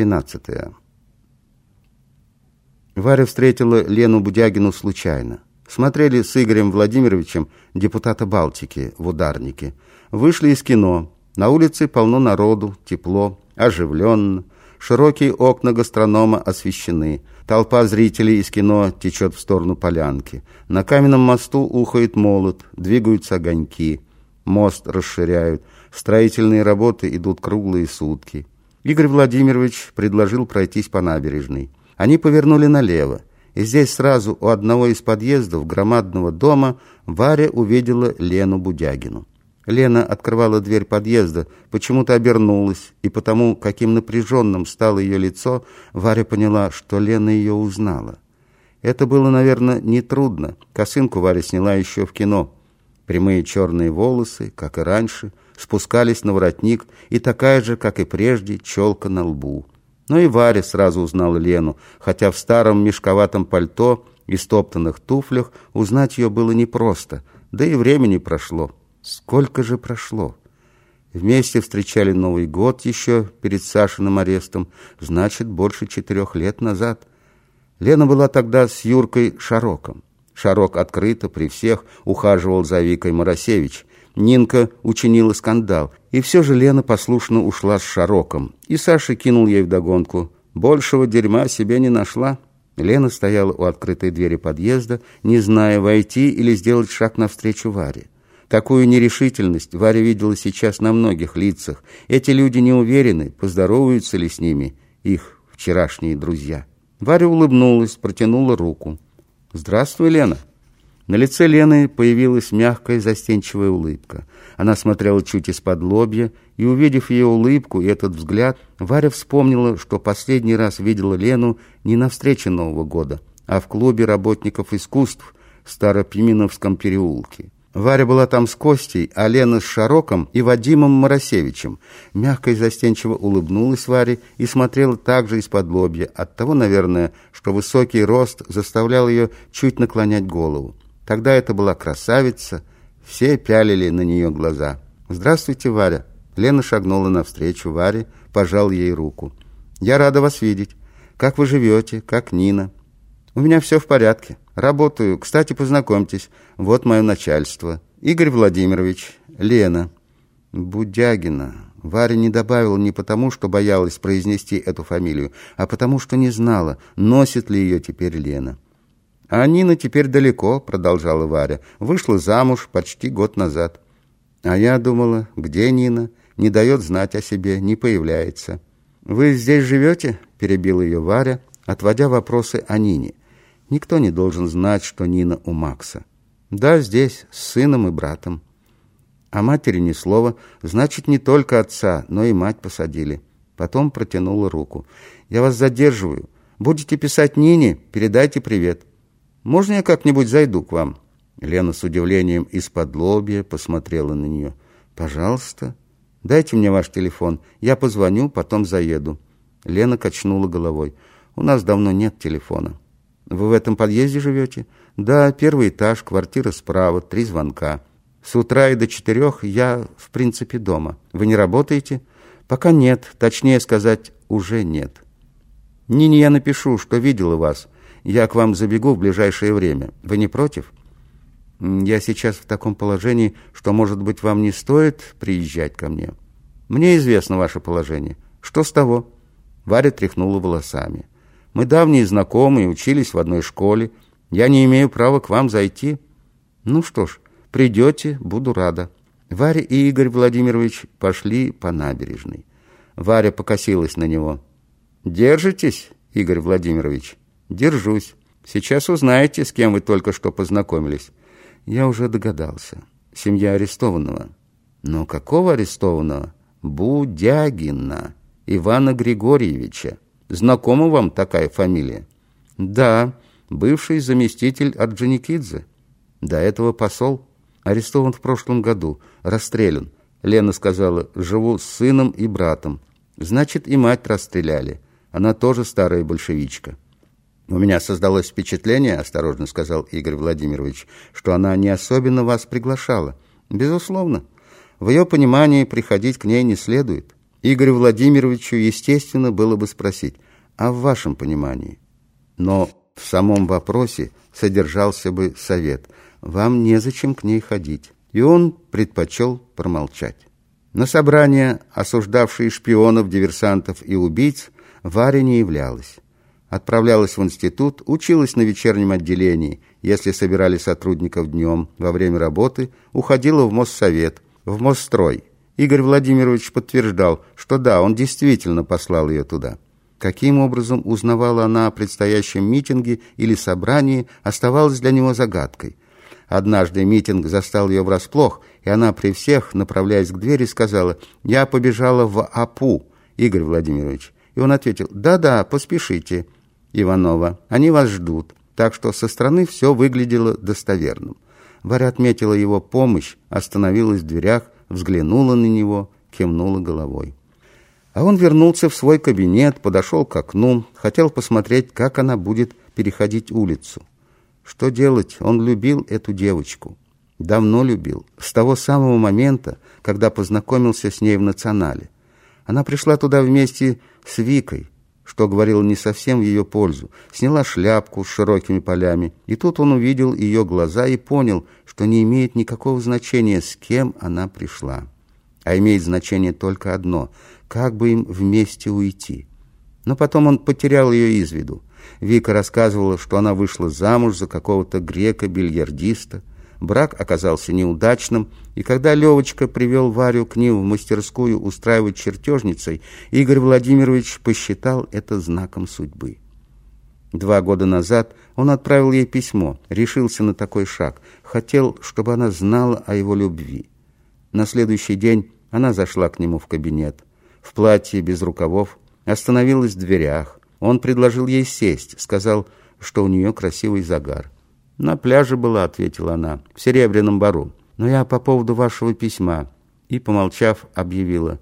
Глава 12 Варя встретила Лену Будягину случайно. Смотрели с Игорем Владимировичем, депутата Балтики, в ударнике. Вышли из кино. На улице полно народу, тепло, оживленно. Широкие окна гастронома освещены. Толпа зрителей из кино течет в сторону полянки. На каменном мосту ухает молот, двигаются огоньки. Мост расширяют. Строительные работы идут круглые сутки. Игорь Владимирович предложил пройтись по набережной. Они повернули налево. И здесь сразу у одного из подъездов громадного дома Варя увидела Лену Будягину. Лена открывала дверь подъезда, почему-то обернулась, и потому, каким напряженным стало ее лицо, Варя поняла, что Лена ее узнала. Это было, наверное, нетрудно. Косынку Варя сняла еще в кино. Прямые черные волосы, как и раньше, спускались на воротник, и такая же, как и прежде, челка на лбу. Но и Варя сразу узнала Лену, хотя в старом мешковатом пальто и стоптанных туфлях узнать ее было непросто, да и времени прошло. Сколько же прошло? Вместе встречали Новый год еще перед Сашиным арестом, значит, больше четырех лет назад. Лена была тогда с Юркой Шароком. Шарок открыто при всех ухаживал за Викой Моросевич. Нинка учинила скандал, и все же Лена послушно ушла с Шароком. И Саша кинул ей вдогонку. Большего дерьма себе не нашла. Лена стояла у открытой двери подъезда, не зная, войти или сделать шаг навстречу Варе. Такую нерешительность Варя видела сейчас на многих лицах. Эти люди не уверены, поздороваются ли с ними их вчерашние друзья. Варя улыбнулась, протянула руку. «Здравствуй, Лена». На лице Лены появилась мягкая застенчивая улыбка. Она смотрела чуть из-под лобья, и, увидев ее улыбку и этот взгляд, Варя вспомнила, что последний раз видела Лену не на встрече Нового года, а в клубе работников искусств в Старопименовском переулке. Варя была там с Костей, а Лена с Шароком и Вадимом Моросевичем. Мягко и застенчиво улыбнулась Варе и смотрела также из-под лобья. Оттого, наверное, что высокий рост заставлял ее чуть наклонять голову. Тогда это была красавица, все пялили на нее глаза. «Здравствуйте, Варя!» Лена шагнула навстречу Варе, пожал ей руку. «Я рада вас видеть. Как вы живете? Как Нина?» «У меня все в порядке. Работаю. Кстати, познакомьтесь. Вот мое начальство. Игорь Владимирович. Лена». «Будягина». Варя не добавила не потому, что боялась произнести эту фамилию, а потому, что не знала, носит ли ее теперь Лена. «А Нина теперь далеко», — продолжала Варя. «Вышла замуж почти год назад». «А я думала, где Нина? Не дает знать о себе, не появляется». «Вы здесь живете?» — перебила ее Варя, отводя вопросы о Нине. Никто не должен знать, что Нина у Макса. Да, здесь, с сыном и братом. А матери ни слова, значит, не только отца, но и мать посадили. Потом протянула руку. «Я вас задерживаю. Будете писать Нине, передайте привет. Можно я как-нибудь зайду к вам?» Лена с удивлением из-под лобья посмотрела на нее. «Пожалуйста, дайте мне ваш телефон. Я позвоню, потом заеду». Лена качнула головой. «У нас давно нет телефона». Вы в этом подъезде живете? Да, первый этаж, квартира справа, три звонка. С утра и до четырех я, в принципе, дома. Вы не работаете? Пока нет, точнее сказать, уже нет. Нине я напишу, что видела вас. Я к вам забегу в ближайшее время. Вы не против? Я сейчас в таком положении, что, может быть, вам не стоит приезжать ко мне. Мне известно ваше положение. Что с того? Варя тряхнула волосами. Мы давние знакомые, учились в одной школе. Я не имею права к вам зайти. Ну что ж, придете, буду рада». Варя и Игорь Владимирович пошли по набережной. Варя покосилась на него. «Держитесь, Игорь Владимирович?» «Держусь. Сейчас узнаете, с кем вы только что познакомились». «Я уже догадался. Семья арестованного». «Но какого арестованного?» «Будягина Ивана Григорьевича». Знакома вам такая фамилия? Да, бывший заместитель Орджоникидзе. До этого посол. Арестован в прошлом году, расстрелян. Лена сказала, живу с сыном и братом. Значит, и мать расстреляли. Она тоже старая большевичка. «У меня создалось впечатление, — осторожно сказал Игорь Владимирович, — что она не особенно вас приглашала. Безусловно. В ее понимании приходить к ней не следует. Игорю Владимировичу, естественно, было бы спросить, а в вашем понимании? Но в самом вопросе содержался бы совет. Вам незачем к ней ходить. И он предпочел промолчать. На собрание, осуждавшие шпионов, диверсантов и убийц, Варя не являлась. Отправлялась в институт, училась на вечернем отделении. Если собирали сотрудников днем, во время работы, уходила в Моссовет, в Мосстрой. Игорь Владимирович подтверждал, что да, он действительно послал ее туда. Каким образом узнавала она о предстоящем митинге или собрании, оставалось для него загадкой. Однажды митинг застал ее врасплох, и она при всех, направляясь к двери, сказала «Я побежала в АПУ, Игорь Владимирович». И он ответил «Да-да, поспешите, Иванова, они вас ждут». Так что со стороны все выглядело достоверным. Варя отметила его помощь, остановилась в дверях, взглянула на него, кивнула головой. А он вернулся в свой кабинет, подошел к окну, хотел посмотреть, как она будет переходить улицу. Что делать? Он любил эту девочку. Давно любил. С того самого момента, когда познакомился с ней в «Национале». Она пришла туда вместе с Викой, что говорило не совсем в ее пользу. Сняла шляпку с широкими полями, и тут он увидел ее глаза и понял, что не имеет никакого значения, с кем она пришла. А имеет значение только одно — как бы им вместе уйти. Но потом он потерял ее из виду. Вика рассказывала, что она вышла замуж за какого-то грека-бильярдиста. Брак оказался неудачным, и когда Левочка привел Варю к ним в мастерскую устраивать чертежницей, Игорь Владимирович посчитал это знаком судьбы. Два года назад он отправил ей письмо, решился на такой шаг, хотел, чтобы она знала о его любви. На следующий день она зашла к нему в кабинет в платье без рукавов, остановилась в дверях. Он предложил ей сесть, сказал, что у нее красивый загар. «На пляже была», — ответила она, — «в Серебряном бару. Но я по поводу вашего письма». И, помолчав, объявила,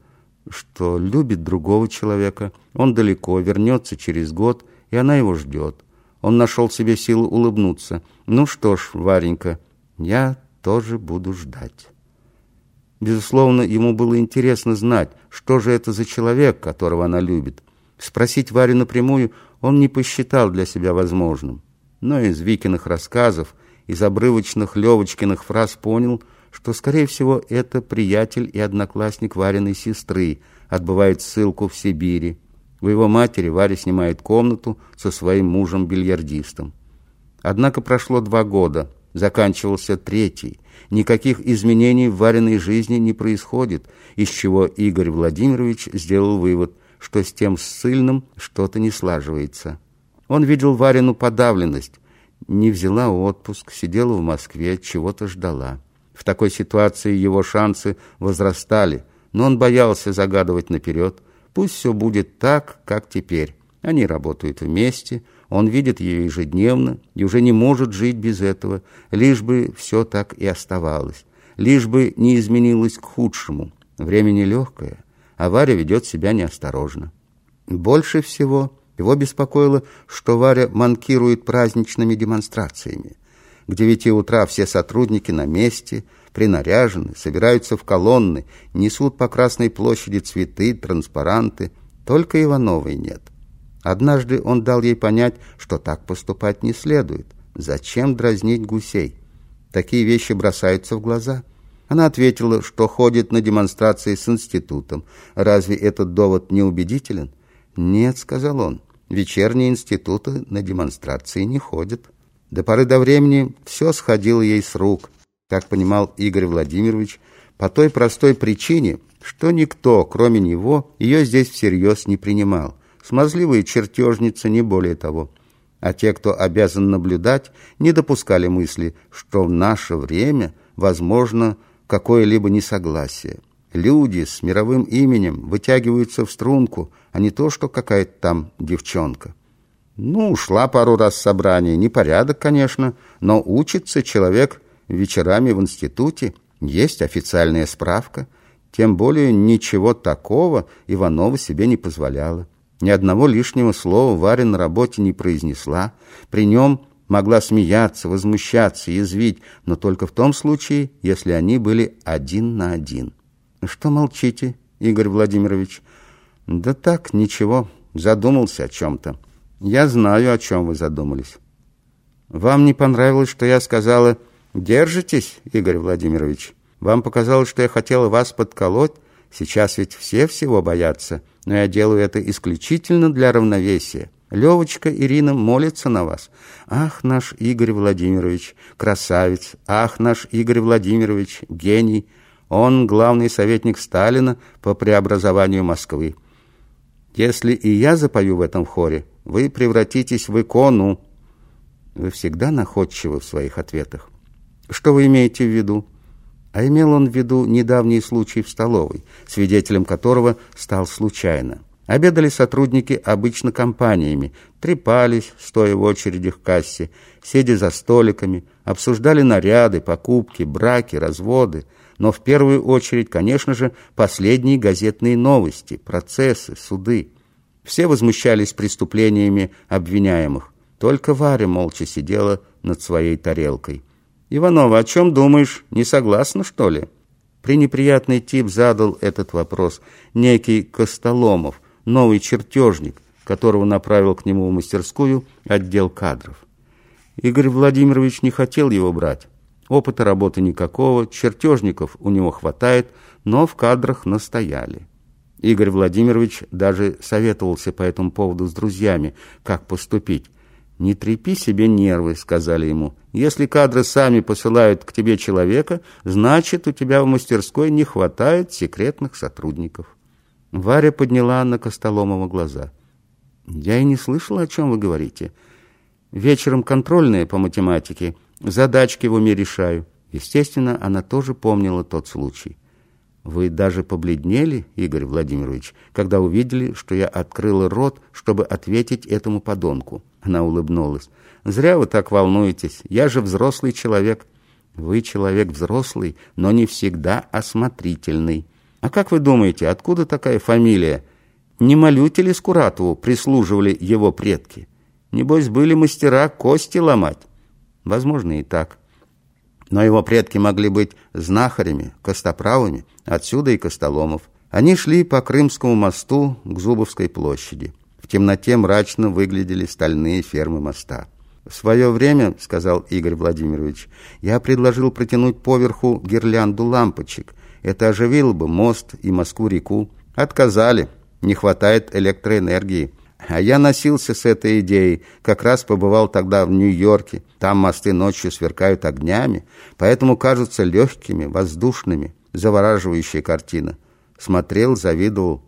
что любит другого человека. Он далеко, вернется через год, и она его ждет. Он нашел себе силу улыбнуться. «Ну что ж, Варенька, я тоже буду ждать». Безусловно, ему было интересно знать, что же это за человек, которого она любит. Спросить Варю напрямую он не посчитал для себя возможным. Но из Викиных рассказов, из обрывочных Левочкиных фраз понял, что, скорее всего, это приятель и одноклассник Вариной сестры, отбывает ссылку в Сибири. У его матери Варя снимает комнату со своим мужем-бильярдистом. Однако прошло два года, заканчивался третий – никаких изменений в Вариной жизни не происходит, из чего Игорь Владимирович сделал вывод, что с тем ссыльным что-то не слаживается. Он видел Варину подавленность, не взяла отпуск, сидела в Москве, чего-то ждала. В такой ситуации его шансы возрастали, но он боялся загадывать наперед. Пусть все будет так, как теперь. Они работают вместе, он видит ее ежедневно и уже не может жить без этого, лишь бы все так и оставалось, лишь бы не изменилось к худшему. Время нелегкое, а Варя ведет себя неосторожно. Больше всего его беспокоило, что Варя манкирует праздничными демонстрациями. К девяти утра все сотрудники на месте, принаряжены, собираются в колонны, несут по Красной площади цветы, транспаранты, только Ивановой нет. Однажды он дал ей понять, что так поступать не следует. Зачем дразнить гусей? Такие вещи бросаются в глаза. Она ответила, что ходит на демонстрации с институтом. Разве этот довод не убедителен? «Нет», — сказал он, — «вечерние институты на демонстрации не ходят». До поры до времени все сходило ей с рук, как понимал Игорь Владимирович, по той простой причине, что никто, кроме него, ее здесь всерьез не принимал. Смазливые чертежницы, не более того. А те, кто обязан наблюдать, не допускали мысли, что в наше время возможно какое-либо несогласие. Люди с мировым именем вытягиваются в струнку, а не то, что какая-то там девчонка. Ну, ушла пару раз собрание, непорядок, конечно, но учится человек вечерами в институте, есть официальная справка, тем более ничего такого Иванова себе не позволяла. Ни одного лишнего слова Варя на работе не произнесла. При нем могла смеяться, возмущаться, язвить, но только в том случае, если они были один на один. «Что молчите?» Игорь Владимирович? Да так, ничего, задумался о чем-то. Я знаю, о чем вы задумались. Вам не понравилось, что я сказала «Держитесь, Игорь Владимирович»? Вам показалось, что я хотела вас подколоть? Сейчас ведь все всего боятся, но я делаю это исключительно для равновесия. Левочка Ирина молится на вас. Ах, наш Игорь Владимирович, красавец! Ах, наш Игорь Владимирович, гений! Он главный советник Сталина по преобразованию Москвы. Если и я запою в этом хоре, вы превратитесь в икону. Вы всегда находчивы в своих ответах. Что вы имеете в виду? А имел он в виду недавний случай в столовой, свидетелем которого стал случайно. Обедали сотрудники обычно компаниями, трепались, стоя в очереди к кассе, сидя за столиками, обсуждали наряды, покупки, браки, разводы, но в первую очередь, конечно же, последние газетные новости, процессы, суды. Все возмущались преступлениями обвиняемых. Только Варя молча сидела над своей тарелкой. «Иванова, о чем думаешь? Не согласна, что ли?» Пренеприятный тип задал этот вопрос. Некий Костоломов – новый чертежник, которого направил к нему в мастерскую отдел кадров. Игорь Владимирович не хотел его брать. Опыта работы никакого, чертежников у него хватает, но в кадрах настояли. Игорь Владимирович даже советовался по этому поводу с друзьями, как поступить. «Не трепи себе нервы», — сказали ему. «Если кадры сами посылают к тебе человека, значит, у тебя в мастерской не хватает секретных сотрудников». Варя подняла на Костоломова глаза. «Я и не слышала, о чем вы говорите. Вечером контрольные по математике, задачки в уме решаю». Естественно, она тоже помнила тот случай. «Вы даже побледнели, Игорь Владимирович, когда увидели, что я открыла рот, чтобы ответить этому подонку». Она улыбнулась. «Зря вы так волнуетесь. Я же взрослый человек». «Вы человек взрослый, но не всегда осмотрительный». А как вы думаете, откуда такая фамилия? Не Малюте ли Скуратову прислуживали его предки? Небось, были мастера кости ломать. Возможно, и так. Но его предки могли быть знахарями, костоправами, отсюда и Костоломов. Они шли по Крымскому мосту к Зубовской площади. В темноте мрачно выглядели стальные фермы моста. «В свое время, — сказал Игорь Владимирович, — я предложил протянуть поверху гирлянду лампочек, это оживило бы мост и Москву-реку. Отказали. Не хватает электроэнергии. А я носился с этой идеей. Как раз побывал тогда в Нью-Йорке. Там мосты ночью сверкают огнями, поэтому кажутся легкими, воздушными. Завораживающая картина. Смотрел, завидовал.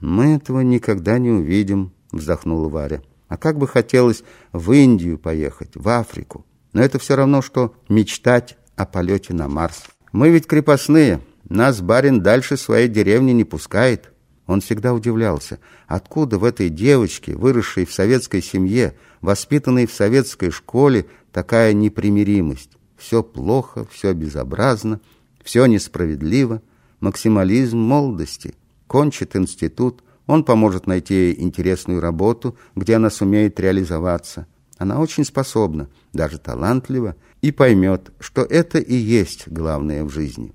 «Мы этого никогда не увидим», — вздохнула Варя. «А как бы хотелось в Индию поехать, в Африку. Но это все равно, что мечтать о полете на Марс». Мы ведь крепостные, нас барин дальше своей деревни не пускает. Он всегда удивлялся, откуда в этой девочке, выросшей в советской семье, воспитанной в советской школе, такая непримиримость. Все плохо, все безобразно, все несправедливо. Максимализм молодости. Кончит институт, он поможет найти ей интересную работу, где она сумеет реализоваться. Она очень способна, даже талантлива, и поймет, что это и есть главное в жизни.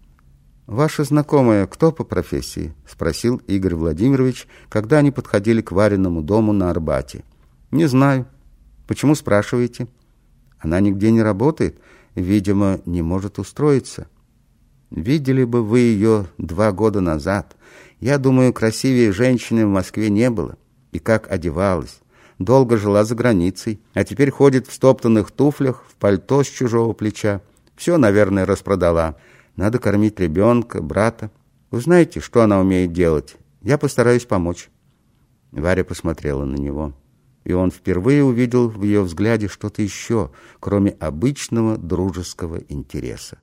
«Ваша знакомая кто по профессии?» – спросил Игорь Владимирович, когда они подходили к Вареному дому на Арбате. «Не знаю. Почему спрашиваете?» «Она нигде не работает, видимо, не может устроиться». «Видели бы вы ее два года назад. Я думаю, красивее женщины в Москве не было. И как одевалась долго жила за границей, а теперь ходит в стоптанных туфлях, в пальто с чужого плеча. Все, наверное, распродала. Надо кормить ребенка, брата. Вы знаете, что она умеет делать? Я постараюсь помочь». Варя посмотрела на него, и он впервые увидел в ее взгляде что-то еще, кроме обычного дружеского интереса.